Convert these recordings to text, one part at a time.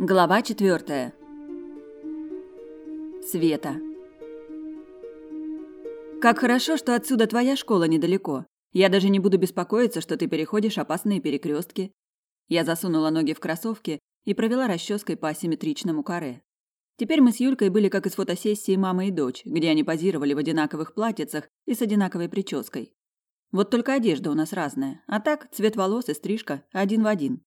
Глава четвертая. Света. Как хорошо, что отсюда твоя школа недалеко. Я даже не буду беспокоиться, что ты переходишь опасные перекрестки. Я засунула ноги в кроссовки и провела расческой по асимметричному каре. Теперь мы с Юлькой были как из фотосессии «Мама и дочь», где они позировали в одинаковых платьицах и с одинаковой прической. Вот только одежда у нас разная, а так цвет волос и стрижка один в один.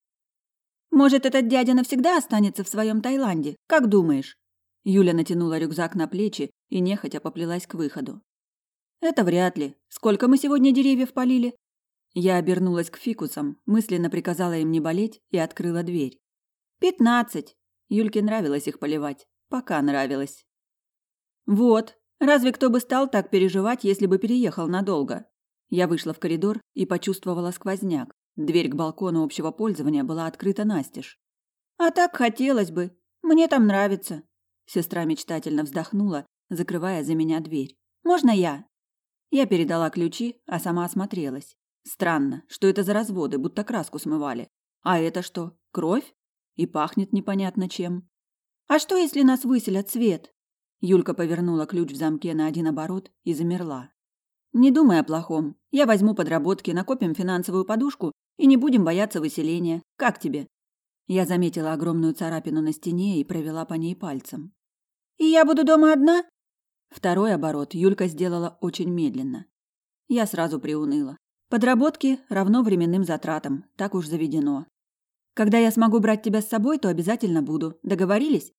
Может, этот дядя навсегда останется в своем Таиланде? Как думаешь? Юля натянула рюкзак на плечи и нехотя поплелась к выходу. Это вряд ли. Сколько мы сегодня деревьев полили? Я обернулась к фикусам, мысленно приказала им не болеть и открыла дверь. Пятнадцать. Юльке нравилось их поливать. Пока нравилось. Вот. Разве кто бы стал так переживать, если бы переехал надолго? Я вышла в коридор и почувствовала сквозняк. Дверь к балкону общего пользования была открыта настежь. «А так хотелось бы. Мне там нравится». Сестра мечтательно вздохнула, закрывая за меня дверь. «Можно я?» Я передала ключи, а сама осмотрелась. Странно, что это за разводы, будто краску смывали. А это что, кровь? И пахнет непонятно чем. «А что, если нас выселят, Свет?» Юлька повернула ключ в замке на один оборот и замерла. «Не думай о плохом. Я возьму подработки, накопим финансовую подушку и не будем бояться выселения. Как тебе? Я заметила огромную царапину на стене и провела по ней пальцем. И я буду дома одна? Второй оборот Юлька сделала очень медленно. Я сразу приуныла. Подработки равно временным затратам, так уж заведено. Когда я смогу брать тебя с собой, то обязательно буду. Договорились?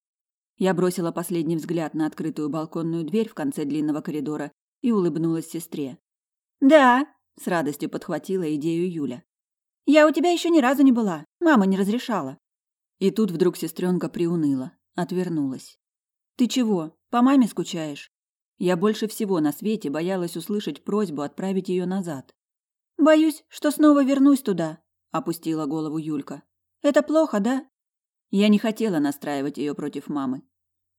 Я бросила последний взгляд на открытую балконную дверь в конце длинного коридора и улыбнулась сестре. Да, с радостью подхватила идею Юля. Я у тебя еще ни разу не была. Мама не разрешала. И тут вдруг сестренка приуныла, отвернулась. Ты чего, по маме скучаешь? Я больше всего на свете боялась услышать просьбу отправить ее назад. Боюсь, что снова вернусь туда, опустила голову Юлька. Это плохо, да? Я не хотела настраивать ее против мамы.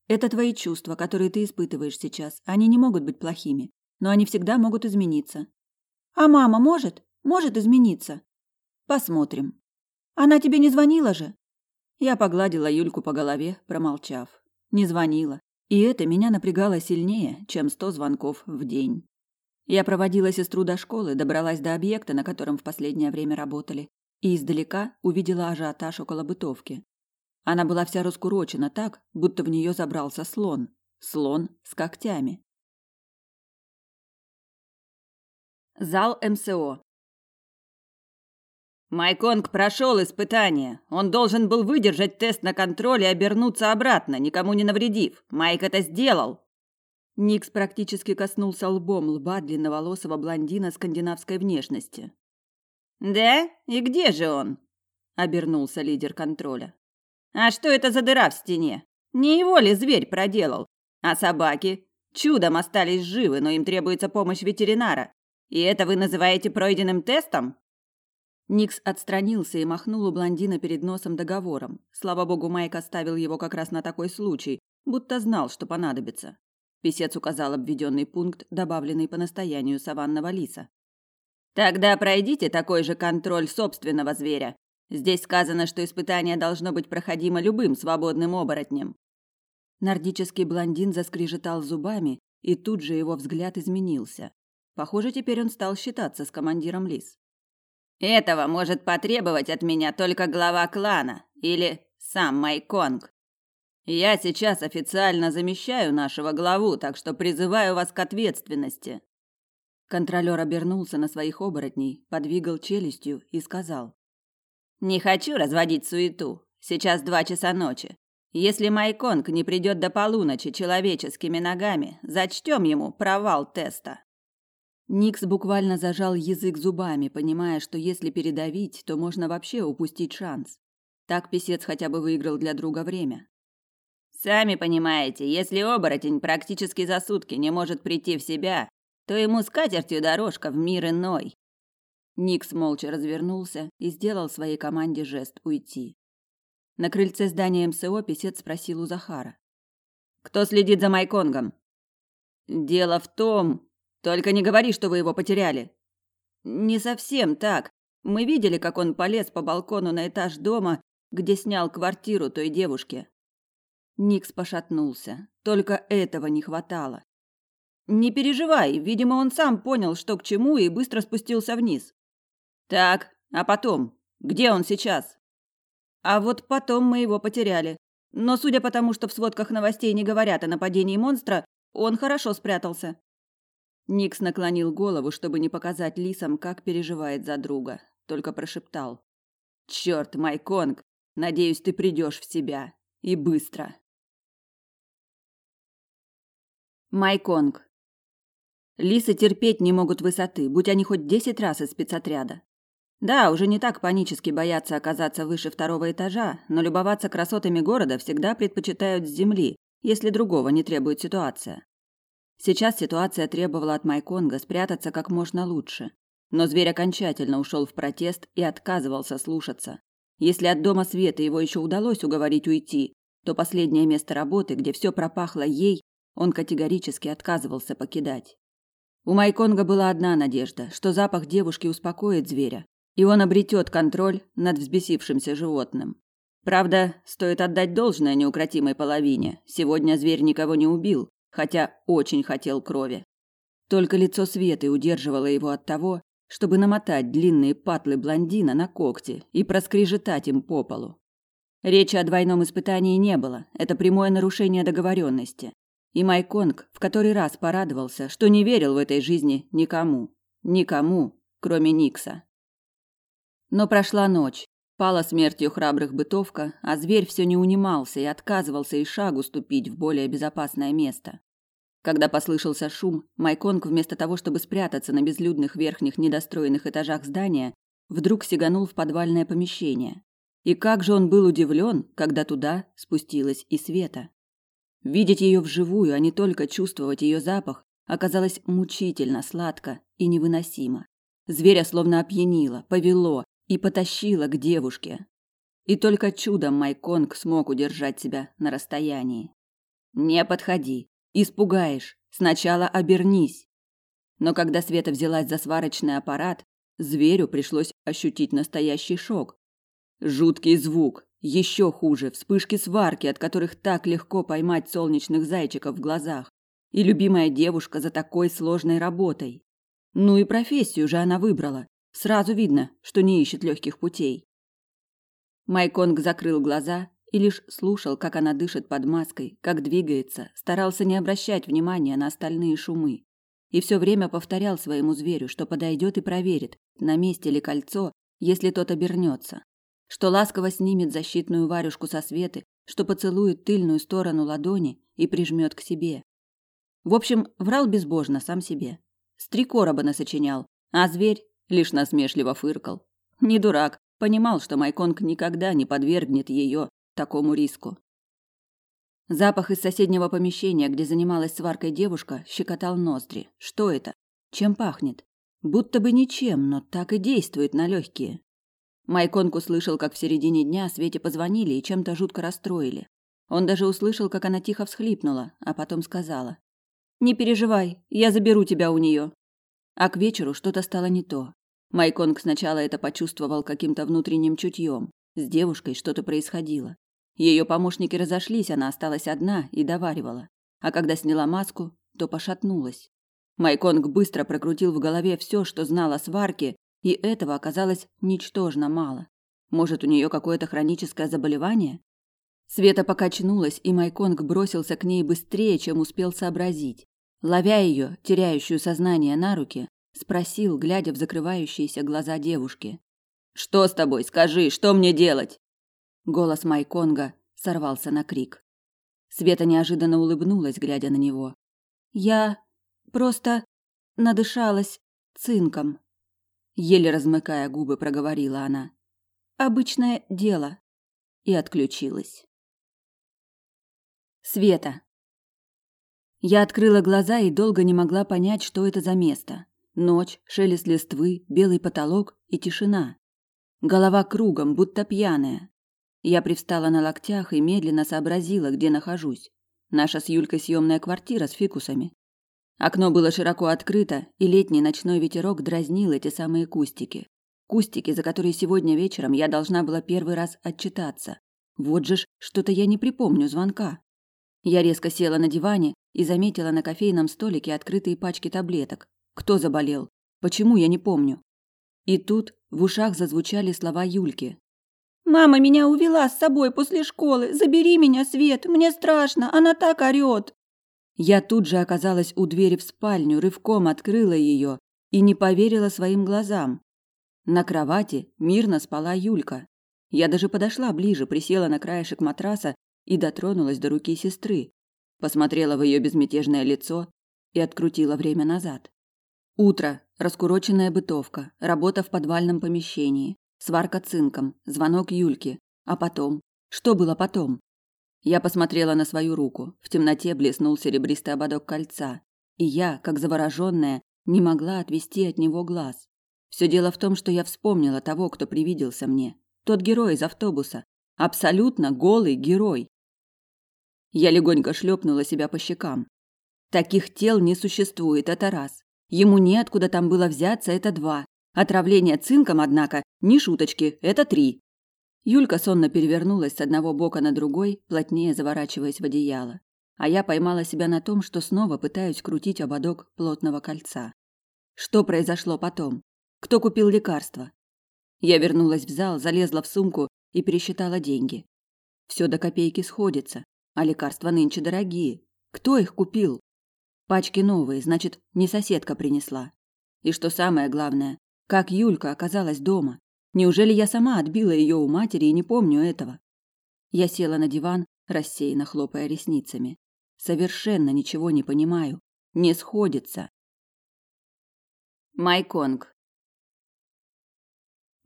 Это твои чувства, которые ты испытываешь сейчас. Они не могут быть плохими, но они всегда могут измениться. А мама может? Может измениться? Посмотрим. Она тебе не звонила же? Я погладила Юльку по голове, промолчав. Не звонила. И это меня напрягало сильнее, чем сто звонков в день. Я проводила сестру до школы, добралась до объекта, на котором в последнее время работали, и издалека увидела ажиотаж около бытовки. Она была вся раскурочена так, будто в нее забрался слон. Слон с когтями. Зал МСО. Майконг прошел испытание. Он должен был выдержать тест на контроль и обернуться обратно, никому не навредив. Майк это сделал. Никс практически коснулся лбом лба длинноволосого блондина скандинавской внешности. «Да? И где же он?» – обернулся лидер контроля. «А что это за дыра в стене? Не его ли зверь проделал? А собаки? Чудом остались живы, но им требуется помощь ветеринара. И это вы называете пройденным тестом?» Никс отстранился и махнул у блондина перед носом договором. Слава богу, Майк оставил его как раз на такой случай, будто знал, что понадобится. Песец указал обведенный пункт, добавленный по настоянию саванного лиса. «Тогда пройдите такой же контроль собственного зверя. Здесь сказано, что испытание должно быть проходимо любым свободным оборотнем». Нордический блондин заскрежетал зубами, и тут же его взгляд изменился. Похоже, теперь он стал считаться с командиром лис. Этого может потребовать от меня только глава клана или сам Майконг. Я сейчас официально замещаю нашего главу, так что призываю вас к ответственности. Контролер обернулся на своих оборотней, подвигал челюстью и сказал: "Не хочу разводить суету. Сейчас два часа ночи. Если Майконг не придет до полуночи человеческими ногами, зачтем ему провал теста". Никс буквально зажал язык зубами, понимая, что если передавить, то можно вообще упустить шанс. Так писец хотя бы выиграл для друга время. Сами понимаете, если оборотень практически за сутки не может прийти в себя, то ему с катертью дорожка в мир иной. Никс молча развернулся и сделал своей команде жест уйти. На крыльце здания МСО писец спросил у Захара. «Кто следит за Майконгом?» «Дело в том, только не говори, что вы его потеряли. Не совсем так. Мы видели, как он полез по балкону на этаж дома, где снял квартиру той девушке. Никс пошатнулся. Только этого не хватало. Не переживай, видимо, он сам понял, что к чему, и быстро спустился вниз. Так, а потом? Где он сейчас? А вот потом мы его потеряли. Но судя по тому, что в сводках новостей не говорят о нападении монстра, он хорошо спрятался. Никс наклонил голову, чтобы не показать лисам, как переживает за друга. Только прошептал. «Черт, Майконг, надеюсь, ты придешь в себя. И быстро». Майконг. Лисы терпеть не могут высоты, будь они хоть десять раз из спецотряда. Да, уже не так панически боятся оказаться выше второго этажа, но любоваться красотами города всегда предпочитают с земли, если другого не требует ситуация. Сейчас ситуация требовала от Майконга спрятаться как можно лучше. Но зверь окончательно ушел в протест и отказывался слушаться. Если от дома Света его еще удалось уговорить уйти, то последнее место работы, где все пропахло ей, он категорически отказывался покидать. У Майконга была одна надежда, что запах девушки успокоит зверя, и он обретет контроль над взбесившимся животным. Правда, стоит отдать должное неукротимой половине. Сегодня зверь никого не убил, хотя очень хотел крови. Только лицо Светы удерживало его от того, чтобы намотать длинные патлы блондина на когти и проскрежетать им по полу. Речи о двойном испытании не было, это прямое нарушение договоренности. И Майконг в который раз порадовался, что не верил в этой жизни никому. Никому, кроме Никса. Но прошла ночь. Пала смертью храбрых бытовка, а зверь все не унимался и отказывался и шагу ступить в более безопасное место. Когда послышался шум, Майконг вместо того, чтобы спрятаться на безлюдных верхних недостроенных этажах здания, вдруг сиганул в подвальное помещение. И как же он был удивлен, когда туда спустилась и Света. Видеть ее вживую, а не только чувствовать ее запах, оказалось мучительно сладко и невыносимо. Зверя словно опьянило, повело и потащило к девушке. И только чудом Майконг смог удержать себя на расстоянии. «Не подходи. Испугаешь. Сначала обернись». Но когда Света взялась за сварочный аппарат, зверю пришлось ощутить настоящий шок. Жуткий звук, еще хуже вспышки сварки, от которых так легко поймать солнечных зайчиков в глазах. И любимая девушка за такой сложной работой. Ну и профессию же она выбрала. Сразу видно, что не ищет легких путей. Майконг закрыл глаза и лишь слушал, как она дышит под маской, как двигается, старался не обращать внимания на остальные шумы. И все время повторял своему зверю, что подойдет и проверит, на месте ли кольцо, если тот обернется что ласково снимет защитную варежку со светы, что поцелует тыльную сторону ладони и прижмет к себе. В общем, врал безбожно сам себе. С три короба насочинял, а зверь лишь насмешливо фыркал. Не дурак, понимал, что Майконг никогда не подвергнет ее такому риску. Запах из соседнего помещения, где занималась сваркой девушка, щекотал ноздри. Что это? Чем пахнет? Будто бы ничем, но так и действует на легкие. Майконг услышал, как в середине дня Свете позвонили и чем-то жутко расстроили. Он даже услышал, как она тихо всхлипнула, а потом сказала. «Не переживай, я заберу тебя у нее». А к вечеру что-то стало не то. Майконг сначала это почувствовал каким-то внутренним чутьем. С девушкой что-то происходило. Ее помощники разошлись, она осталась одна и доваривала. А когда сняла маску, то пошатнулась. Майконг быстро прокрутил в голове все, что знал о сварке, и этого оказалось ничтожно мало. Может, у нее какое-то хроническое заболевание? Света покачнулась, и Майконг бросился к ней быстрее, чем успел сообразить. Ловя ее, теряющую сознание на руки, спросил, глядя в закрывающиеся глаза девушки. «Что с тобой? Скажи, что мне делать?» Голос Майконга сорвался на крик. Света неожиданно улыбнулась, глядя на него. «Я просто надышалась цинком» еле размыкая губы, проговорила она. Обычное дело. И отключилась. Света. Я открыла глаза и долго не могла понять, что это за место. Ночь, шелест листвы, белый потолок и тишина. Голова кругом, будто пьяная. Я привстала на локтях и медленно сообразила, где нахожусь. Наша с Юлькой съемная квартира с фикусами. Окно было широко открыто, и летний ночной ветерок дразнил эти самые кустики. Кустики, за которые сегодня вечером я должна была первый раз отчитаться. Вот же ж, что-то я не припомню звонка. Я резко села на диване и заметила на кофейном столике открытые пачки таблеток. Кто заболел? Почему я не помню? И тут в ушах зазвучали слова Юльки. «Мама меня увела с собой после школы. Забери меня, Свет, мне страшно, она так орёт». Я тут же оказалась у двери в спальню, рывком открыла ее и не поверила своим глазам. На кровати мирно спала Юлька. Я даже подошла ближе, присела на краешек матраса и дотронулась до руки сестры. Посмотрела в ее безмятежное лицо и открутила время назад. Утро, раскуроченная бытовка, работа в подвальном помещении, сварка цинком, звонок Юльки. А потом? Что было потом? Я посмотрела на свою руку. В темноте блеснул серебристый ободок кольца. И я, как завороженная, не могла отвести от него глаз. Все дело в том, что я вспомнила того, кто привиделся мне. Тот герой из автобуса. Абсолютно голый герой. Я легонько шлепнула себя по щекам. Таких тел не существует, это раз. Ему неоткуда там было взяться, это два. Отравление цинком, однако, не шуточки, это три. Юлька сонно перевернулась с одного бока на другой, плотнее заворачиваясь в одеяло. А я поймала себя на том, что снова пытаюсь крутить ободок плотного кольца. Что произошло потом? Кто купил лекарства? Я вернулась в зал, залезла в сумку и пересчитала деньги. Все до копейки сходится, а лекарства нынче дорогие. Кто их купил? Пачки новые, значит, не соседка принесла. И что самое главное, как Юлька оказалась дома? Неужели я сама отбила ее у матери и не помню этого? Я села на диван, рассеянно хлопая ресницами. Совершенно ничего не понимаю. Не сходится. Майконг.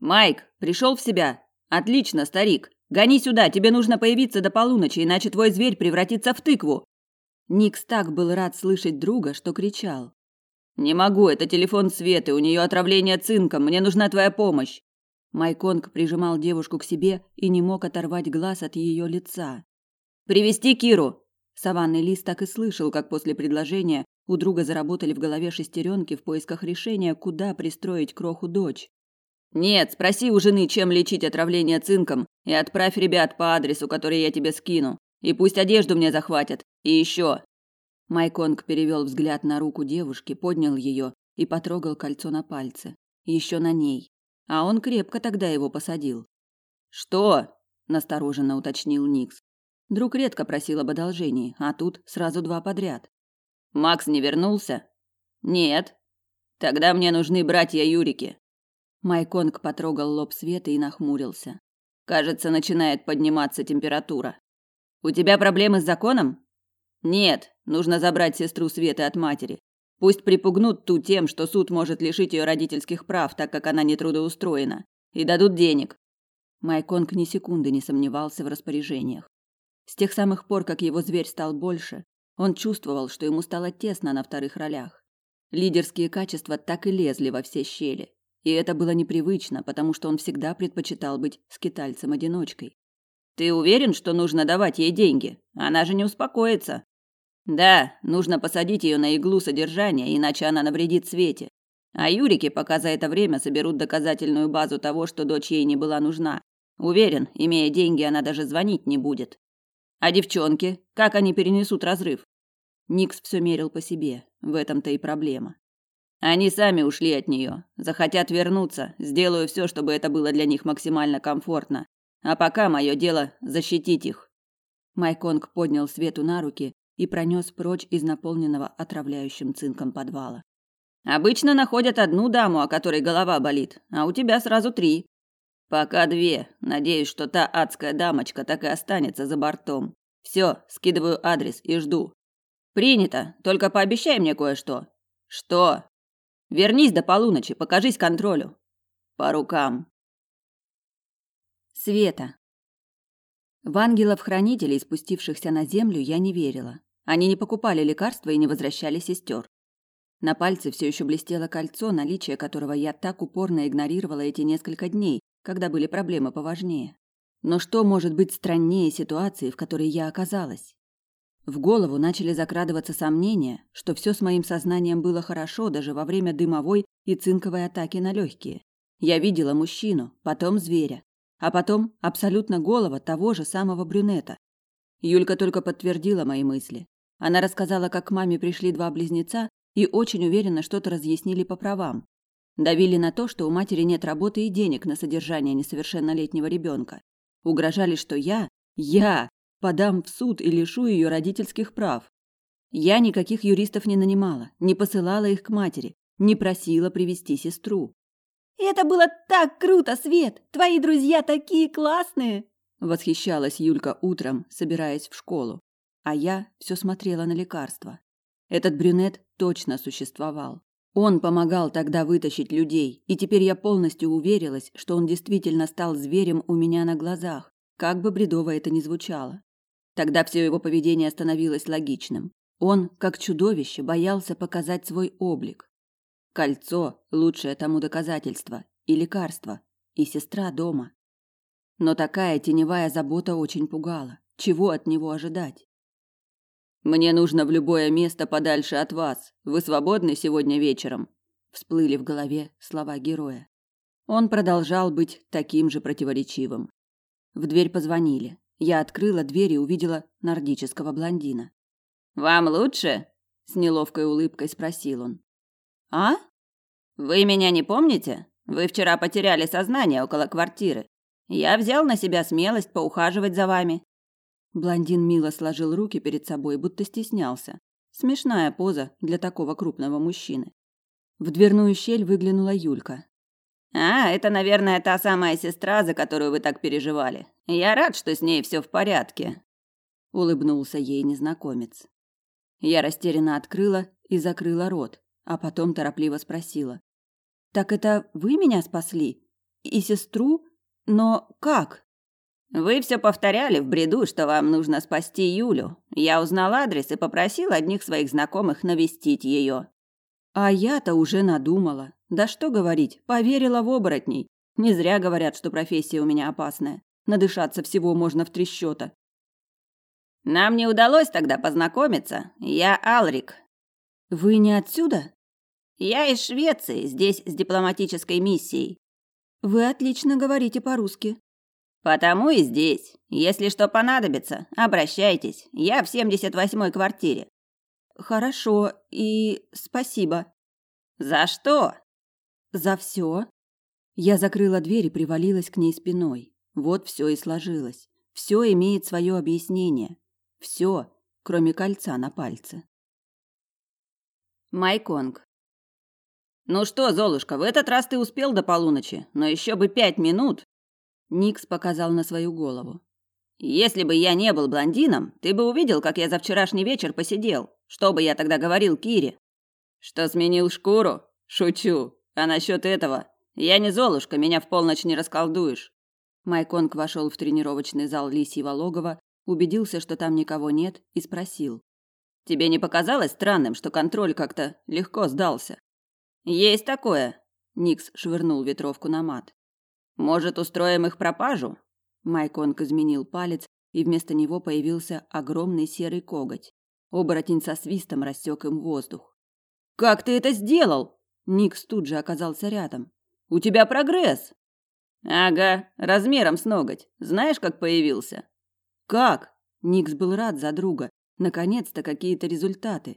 Майк, пришел в себя? Отлично, старик. Гони сюда, тебе нужно появиться до полуночи, иначе твой зверь превратится в тыкву. Никс так был рад слышать друга, что кричал. «Не могу, это телефон Светы, у нее отравление цинком, мне нужна твоя помощь!» Майконг прижимал девушку к себе и не мог оторвать глаз от ее лица. «Привести Киру!» Саванный лист так и слышал, как после предложения у друга заработали в голове шестеренки в поисках решения, куда пристроить кроху дочь. «Нет, спроси у жены, чем лечить отравление цинком, и отправь ребят по адресу, который я тебе скину. И пусть одежду мне захватят. И еще. Майконг перевел взгляд на руку девушки, поднял ее и потрогал кольцо на пальце. Еще на ней. А он крепко тогда его посадил. Что? настороженно уточнил Никс. Друг редко просил об одолжении, а тут сразу два подряд. Макс не вернулся? Нет. Тогда мне нужны братья Юрики. Майконг потрогал лоб Светы и нахмурился. Кажется, начинает подниматься температура. У тебя проблемы с законом? Нет, нужно забрать сестру Светы от матери. Пусть припугнут ту тем, что суд может лишить ее родительских прав, так как она не трудоустроена, и дадут денег. Майконг ни секунды не сомневался в распоряжениях. С тех самых пор, как его зверь стал больше, он чувствовал, что ему стало тесно на вторых ролях. Лидерские качества так и лезли во все щели. И это было непривычно, потому что он всегда предпочитал быть скитальцем-одиночкой. Ты уверен, что нужно давать ей деньги? Она же не успокоится. Да, нужно посадить ее на иглу содержания, иначе она навредит Свете. А Юрики пока за это время соберут доказательную базу того, что дочь ей не была нужна. Уверен, имея деньги, она даже звонить не будет. А девчонки, как они перенесут разрыв? Никс все мерил по себе. В этом-то и проблема. Они сами ушли от нее. Захотят вернуться, сделаю все, чтобы это было для них максимально комфортно. А пока мое дело защитить их. Майконг поднял Свету на руки и пронес прочь из наполненного отравляющим цинком подвала. Обычно находят одну даму, о которой голова болит, а у тебя сразу три. Пока две. Надеюсь, что та адская дамочка так и останется за бортом. Все, скидываю адрес и жду. Принято. Только пообещай мне кое-что. Что? Вернись до полуночи, покажись контролю. По рукам. Света. В ангелов-хранителей, спустившихся на землю, я не верила. Они не покупали лекарства и не возвращали сестер. На пальце все еще блестело кольцо, наличие которого я так упорно игнорировала эти несколько дней, когда были проблемы поважнее. Но что может быть страннее ситуации, в которой я оказалась? В голову начали закрадываться сомнения, что все с моим сознанием было хорошо даже во время дымовой и цинковой атаки на легкие. Я видела мужчину, потом зверя, а потом абсолютно голого того же самого брюнета. Юлька только подтвердила мои мысли. Она рассказала, как к маме пришли два близнеца и очень уверенно что-то разъяснили по правам. Давили на то, что у матери нет работы и денег на содержание несовершеннолетнего ребенка. Угрожали, что я, я, подам в суд и лишу ее родительских прав. Я никаких юристов не нанимала, не посылала их к матери, не просила привести сестру. «Это было так круто, Свет! Твои друзья такие классные!» Восхищалась Юлька утром, собираясь в школу. А я все смотрела на лекарства. Этот брюнет точно существовал. Он помогал тогда вытащить людей, и теперь я полностью уверилась, что он действительно стал зверем у меня на глазах, как бы бредово это ни звучало. Тогда все его поведение становилось логичным. Он, как чудовище, боялся показать свой облик. Кольцо – лучшее тому доказательство, и лекарство, и сестра дома. Но такая теневая забота очень пугала. Чего от него ожидать? Мне нужно в любое место подальше от вас. Вы свободны сегодня вечером? Всплыли в голове слова героя. Он продолжал быть таким же противоречивым. В дверь позвонили. Я открыла дверь и увидела нордического блондина. Вам лучше? с неловкой улыбкой спросил он. А? Вы меня не помните? Вы вчера потеряли сознание около квартиры. Я взял на себя смелость поухаживать за вами. Блондин мило сложил руки перед собой, будто стеснялся. Смешная поза для такого крупного мужчины. В дверную щель выглянула Юлька. А, это, наверное, та самая сестра, за которую вы так переживали. Я рад, что с ней все в порядке, улыбнулся ей незнакомец. Я растерянно открыла и закрыла рот, а потом торопливо спросила: "Так это вы меня спасли? И сестру? Но как?" Вы все повторяли в бреду, что вам нужно спасти Юлю. Я узнал адрес и попросил одних своих знакомых навестить ее. А я-то уже надумала. Да что говорить, поверила в оборотней. Не зря говорят, что профессия у меня опасная. Надышаться всего можно в три счета. Нам не удалось тогда познакомиться. Я Алрик. Вы не отсюда? Я из Швеции, здесь с дипломатической миссией. Вы отлично говорите по-русски. Потому и здесь. Если что понадобится, обращайтесь. Я в 78-й квартире. Хорошо, и спасибо. За что? За все. Я закрыла дверь и привалилась к ней спиной. Вот все и сложилось. Все имеет свое объяснение. Все, кроме кольца на пальце. Майконг. Ну что, Золушка, в этот раз ты успел до полуночи, но еще бы пять минут, Никс показал на свою голову. Если бы я не был блондином, ты бы увидел, как я за вчерашний вечер посидел. Что бы я тогда говорил Кире? Что сменил шкуру? Шучу. А насчет этого? Я не Золушка, меня в полночь не расколдуешь. Майконг вошел в тренировочный зал Лисьего логова, убедился, что там никого нет, и спросил: "Тебе не показалось странным, что контроль как-то легко сдался?" "Есть такое", Никс швырнул ветровку на мат. Может, устроим их пропажу? Майконг изменил палец, и вместо него появился огромный серый коготь. Оборотень со свистом рассек им воздух. Как ты это сделал? Никс тут же оказался рядом. У тебя прогресс. Ага, размером с ноготь. Знаешь, как появился? Как? Никс был рад за друга. Наконец-то какие-то результаты.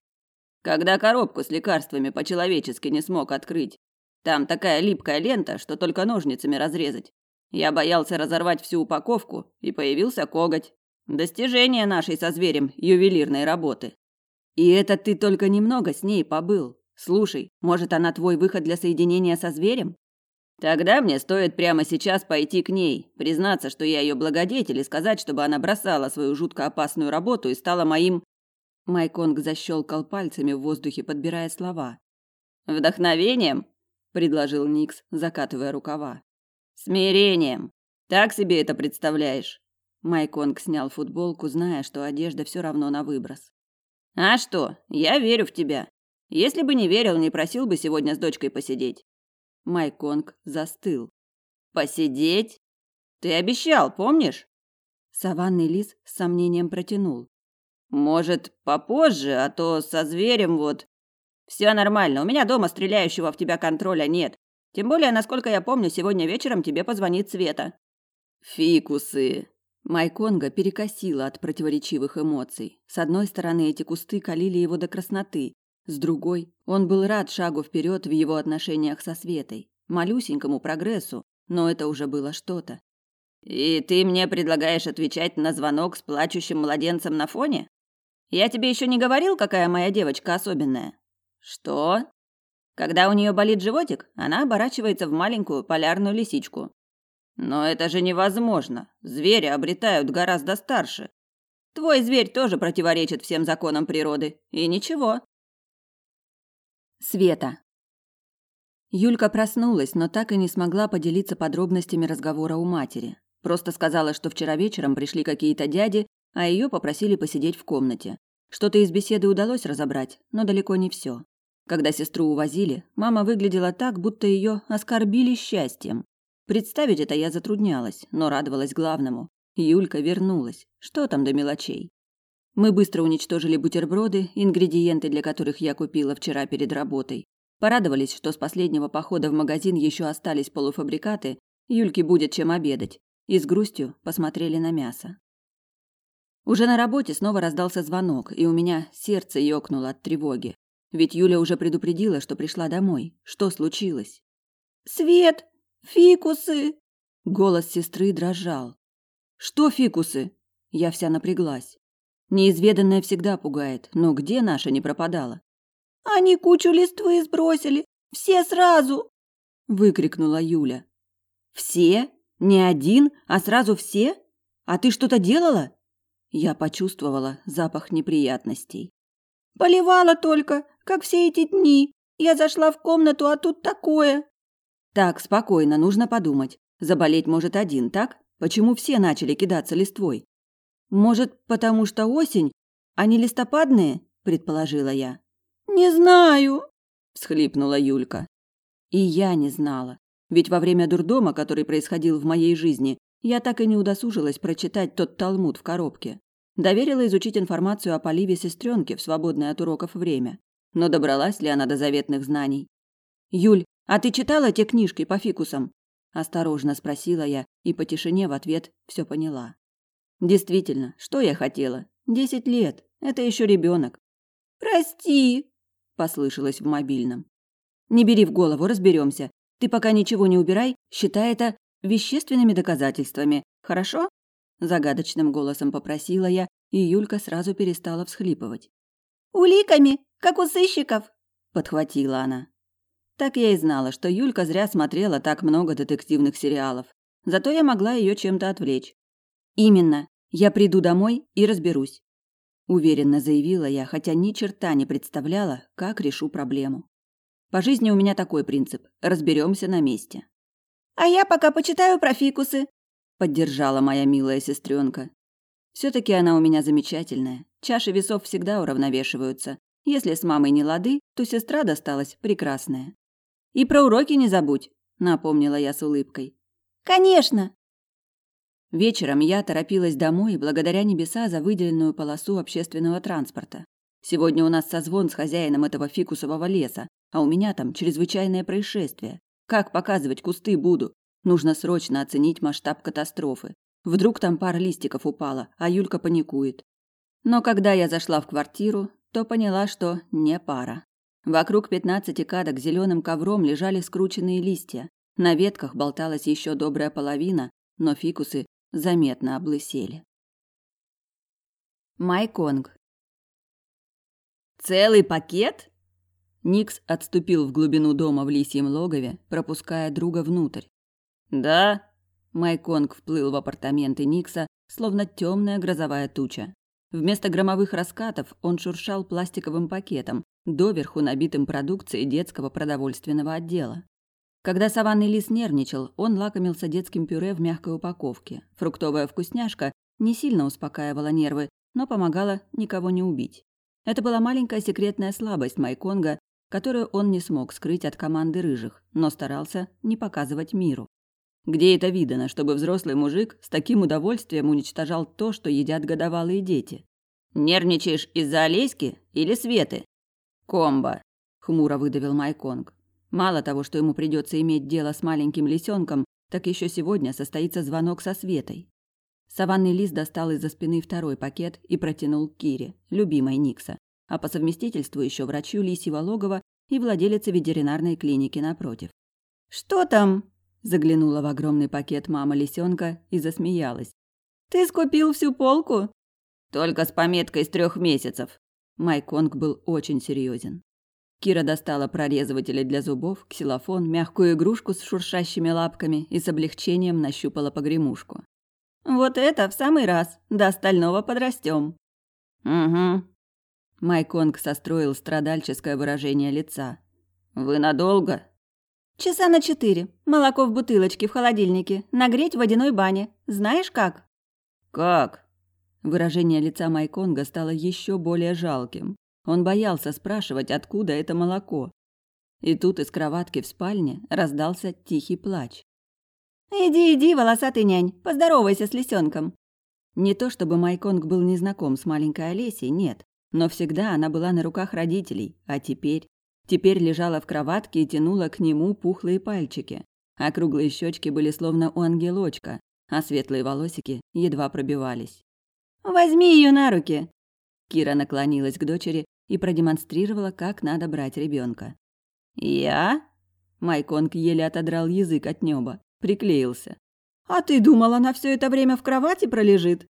Когда коробку с лекарствами по-человечески не смог открыть, там такая липкая лента, что только ножницами разрезать. Я боялся разорвать всю упаковку, и появился коготь. Достижение нашей со зверем ювелирной работы. И это ты только немного с ней побыл. Слушай, может, она твой выход для соединения со зверем? Тогда мне стоит прямо сейчас пойти к ней, признаться, что я ее благодетель, и сказать, чтобы она бросала свою жутко опасную работу и стала моим... Майконг защелкал пальцами в воздухе, подбирая слова. Вдохновением? Предложил Никс, закатывая рукава. Смирением. Так себе это представляешь? Майконг снял футболку, зная, что одежда все равно на выброс. А что? Я верю в тебя. Если бы не верил, не просил бы сегодня с дочкой посидеть. Майконг застыл. Посидеть? Ты обещал, помнишь? Саванный лис с сомнением протянул. Может, попозже, а то со зверем вот. Все нормально, у меня дома стреляющего в тебя контроля нет. Тем более, насколько я помню, сегодня вечером тебе позвонит Света. Фикусы. Майконга перекосила от противоречивых эмоций. С одной стороны, эти кусты калили его до красноты, с другой, он был рад шагу вперед в его отношениях со Светой, малюсенькому прогрессу, но это уже было что-то. И ты мне предлагаешь отвечать на звонок с плачущим младенцем на фоне? Я тебе еще не говорил, какая моя девочка особенная. Что? Когда у нее болит животик, она оборачивается в маленькую полярную лисичку. Но это же невозможно. Звери обретают гораздо старше. Твой зверь тоже противоречит всем законам природы. И ничего. Света. Юлька проснулась, но так и не смогла поделиться подробностями разговора у матери. Просто сказала, что вчера вечером пришли какие-то дяди, а ее попросили посидеть в комнате. Что-то из беседы удалось разобрать, но далеко не все. Когда сестру увозили, мама выглядела так, будто ее оскорбили счастьем. Представить это я затруднялась, но радовалась главному. Юлька вернулась. Что там до мелочей? Мы быстро уничтожили бутерброды, ингредиенты для которых я купила вчера перед работой. Порадовались, что с последнего похода в магазин еще остались полуфабрикаты, Юльке будет чем обедать, и с грустью посмотрели на мясо. Уже на работе снова раздался звонок, и у меня сердце ёкнуло от тревоги. Ведь Юля уже предупредила, что пришла домой. Что случилось? «Свет! Фикусы!» Голос сестры дрожал. «Что фикусы?» Я вся напряглась. Неизведанное всегда пугает, но где наша не пропадала? Они кучу листвы сбросили, все сразу, выкрикнула Юля. Все? Не один, а сразу все? А ты что-то делала? Я почувствовала запах неприятностей. Поливала только, как все эти дни. Я зашла в комнату, а тут такое. Так, спокойно, нужно подумать. Заболеть может один, так? Почему все начали кидаться листвой? Может, потому что осень, а не листопадные, предположила я. Не знаю, всхлипнула Юлька. И я не знала, ведь во время дурдома, который происходил в моей жизни, я так и не удосужилась прочитать тот талмуд в коробке. Доверила изучить информацию о поливе сестренки в свободное от уроков время. Но добралась ли она до заветных знаний? «Юль, а ты читала те книжки по фикусам?» Осторожно спросила я и по тишине в ответ все поняла. Действительно, что я хотела? Десять лет. Это еще ребенок. Прости, послышалось в мобильном. Не бери в голову, разберемся. Ты пока ничего не убирай, считай это вещественными доказательствами. Хорошо? Загадочным голосом попросила я, и Юлька сразу перестала всхлипывать. Уликами, как у сыщиков, подхватила она. Так я и знала, что Юлька зря смотрела так много детективных сериалов. Зато я могла ее чем-то отвлечь. Именно. Я приду домой и разберусь. Уверенно заявила я, хотя ни черта не представляла, как решу проблему. По жизни у меня такой принцип – разберемся на месте. «А я пока почитаю про фикусы», – поддержала моя милая сестренка. Все-таки она у меня замечательная. Чаши весов всегда уравновешиваются. Если с мамой не лады, то сестра досталась прекрасная. «И про уроки не забудь», – напомнила я с улыбкой. «Конечно», Вечером я торопилась домой, благодаря небеса за выделенную полосу общественного транспорта. Сегодня у нас созвон с хозяином этого фикусового леса, а у меня там чрезвычайное происшествие. Как показывать кусты буду? Нужно срочно оценить масштаб катастрофы. Вдруг там пара листиков упала, а Юлька паникует. Но когда я зашла в квартиру, то поняла, что не пара. Вокруг пятнадцати кадок зеленым ковром лежали скрученные листья. На ветках болталась еще добрая половина, но фикусы заметно облысели. Майконг. Целый пакет? Никс отступил в глубину дома в лисьем логове, пропуская друга внутрь. Да. Майконг вплыл в апартаменты Никса, словно темная грозовая туча. Вместо громовых раскатов он шуршал пластиковым пакетом, доверху набитым продукцией детского продовольственного отдела. Когда саванный лис нервничал, он лакомился детским пюре в мягкой упаковке. Фруктовая вкусняшка не сильно успокаивала нервы, но помогала никого не убить. Это была маленькая секретная слабость Майконга, которую он не смог скрыть от команды рыжих, но старался не показывать миру. Где это видано, чтобы взрослый мужик с таким удовольствием уничтожал то, что едят годовалые дети? Нервничаешь из-за Олеськи или Светы? Комбо, хмуро выдавил Майконг. Мало того, что ему придется иметь дело с маленьким лисенком, так еще сегодня состоится звонок со Светой. Саванный лис достал из-за спины второй пакет и протянул Кире, любимой Никса, а по совместительству еще врачу лисьего логова и владелице ветеринарной клиники напротив. «Что там?» – заглянула в огромный пакет мама лисенка и засмеялась. «Ты скупил всю полку?» «Только с пометкой с трех месяцев». Майконг был очень серьезен. Кира достала прорезыватели для зубов, ксилофон, мягкую игрушку с шуршащими лапками и с облегчением нащупала погремушку. «Вот это в самый раз. До остального подрастем». «Угу». Майконг состроил страдальческое выражение лица. «Вы надолго?» «Часа на четыре. Молоко в бутылочке в холодильнике. Нагреть в водяной бане. Знаешь как?» «Как?» Выражение лица Майконга стало еще более жалким. Он боялся спрашивать, откуда это молоко. И тут из кроватки в спальне раздался тихий плач. «Иди, иди, волосатый нянь, поздоровайся с лисенком». Не то чтобы Майконг был незнаком с маленькой Олесей, нет. Но всегда она была на руках родителей, а теперь... Теперь лежала в кроватке и тянула к нему пухлые пальчики. А круглые щечки были словно у ангелочка, а светлые волосики едва пробивались. «Возьми ее на руки!» Кира наклонилась к дочери и продемонстрировала, как надо брать ребенка. «Я?» Майконг еле отодрал язык от неба, приклеился. «А ты думала, она все это время в кровати пролежит?»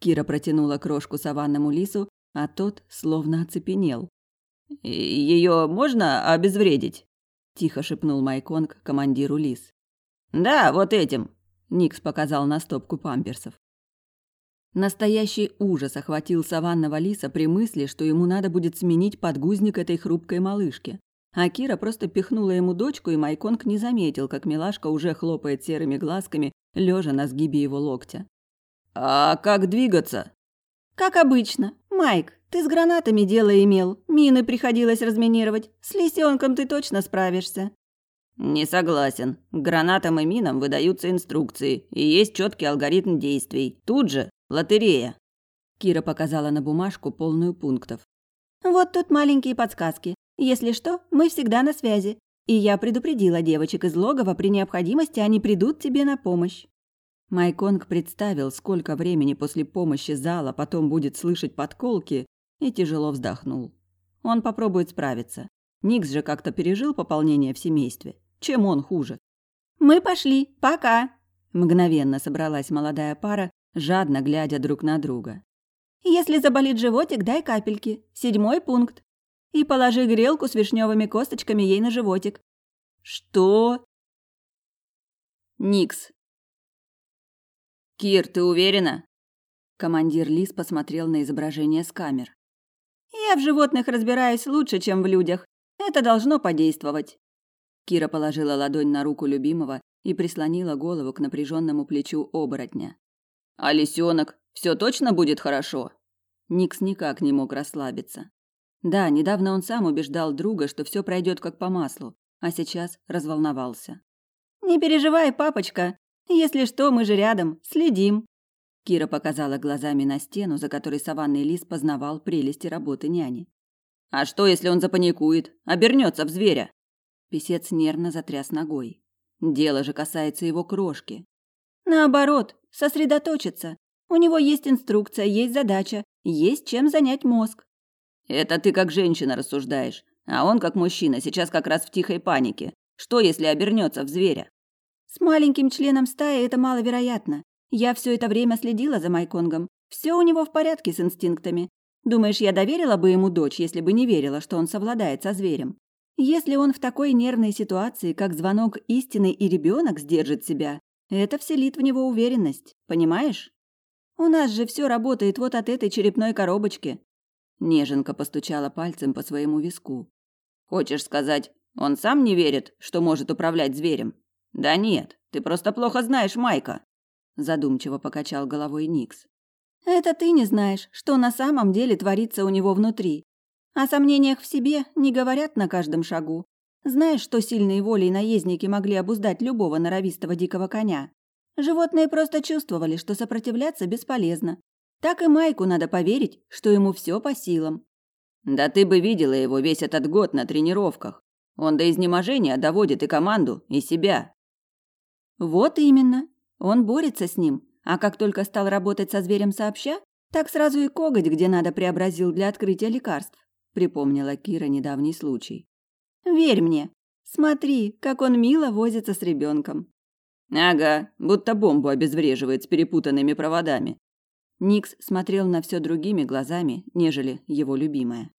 Кира протянула крошку саванному лису, а тот словно оцепенел. «Ее можно обезвредить?» – тихо шепнул Майконг командиру лис. «Да, вот этим», – Никс показал на стопку памперсов. Настоящий ужас охватил саванного лиса при мысли, что ему надо будет сменить подгузник этой хрупкой малышки. А Кира просто пихнула ему дочку, и Майконг не заметил, как милашка уже хлопает серыми глазками, лежа на сгибе его локтя. «А как двигаться?» «Как обычно. Майк, ты с гранатами дело имел. Мины приходилось разминировать. С лисенком ты точно справишься». «Не согласен. К гранатам и минам выдаются инструкции, и есть четкий алгоритм действий. Тут же Лотерея. Кира показала на бумажку, полную пунктов. Вот тут маленькие подсказки. Если что, мы всегда на связи. И я предупредила девочек из логова, при необходимости они придут тебе на помощь. Майконг представил, сколько времени после помощи зала потом будет слышать подколки, и тяжело вздохнул. Он попробует справиться. Никс же как-то пережил пополнение в семействе. Чем он хуже? «Мы пошли. Пока!» Мгновенно собралась молодая пара жадно глядя друг на друга. «Если заболит животик, дай капельки. Седьмой пункт. И положи грелку с вишневыми косточками ей на животик». «Что?» «Никс». «Кир, ты уверена?» Командир Лис посмотрел на изображение с камер. «Я в животных разбираюсь лучше, чем в людях. Это должно подействовать». Кира положила ладонь на руку любимого и прислонила голову к напряженному плечу оборотня. А лисенок? Все точно будет хорошо? Никс никак не мог расслабиться. Да, недавно он сам убеждал друга, что все пройдет как по маслу, а сейчас разволновался. Не переживай, папочка. Если что, мы же рядом, следим. Кира показала глазами на стену, за которой саванный лис познавал прелести работы няни. А что, если он запаникует, обернется в зверя? Песец нервно затряс ногой. Дело же касается его крошки. Наоборот, сосредоточиться. У него есть инструкция, есть задача, есть чем занять мозг. Это ты как женщина рассуждаешь, а он как мужчина сейчас как раз в тихой панике. Что, если обернется в зверя? С маленьким членом стаи это маловероятно. Я все это время следила за Майконгом. Все у него в порядке с инстинктами. Думаешь, я доверила бы ему дочь, если бы не верила, что он совладает со зверем? Если он в такой нервной ситуации, как звонок истины и ребенок сдержит себя, это вселит в него уверенность, понимаешь? У нас же все работает вот от этой черепной коробочки. Неженка постучала пальцем по своему виску. Хочешь сказать, он сам не верит, что может управлять зверем? Да нет, ты просто плохо знаешь Майка. Задумчиво покачал головой Никс. Это ты не знаешь, что на самом деле творится у него внутри. О сомнениях в себе не говорят на каждом шагу. Знаешь, что сильные волей наездники могли обуздать любого норовистого дикого коня? Животные просто чувствовали, что сопротивляться бесполезно. Так и Майку надо поверить, что ему все по силам. Да ты бы видела его весь этот год на тренировках. Он до изнеможения доводит и команду, и себя. Вот именно. Он борется с ним, а как только стал работать со зверем сообща, так сразу и коготь, где надо, преобразил для открытия лекарств. Припомнила Кира недавний случай. Верь мне. Смотри, как он мило возится с ребенком. Ага, будто бомбу обезвреживает с перепутанными проводами. Никс смотрел на все другими глазами, нежели его любимая.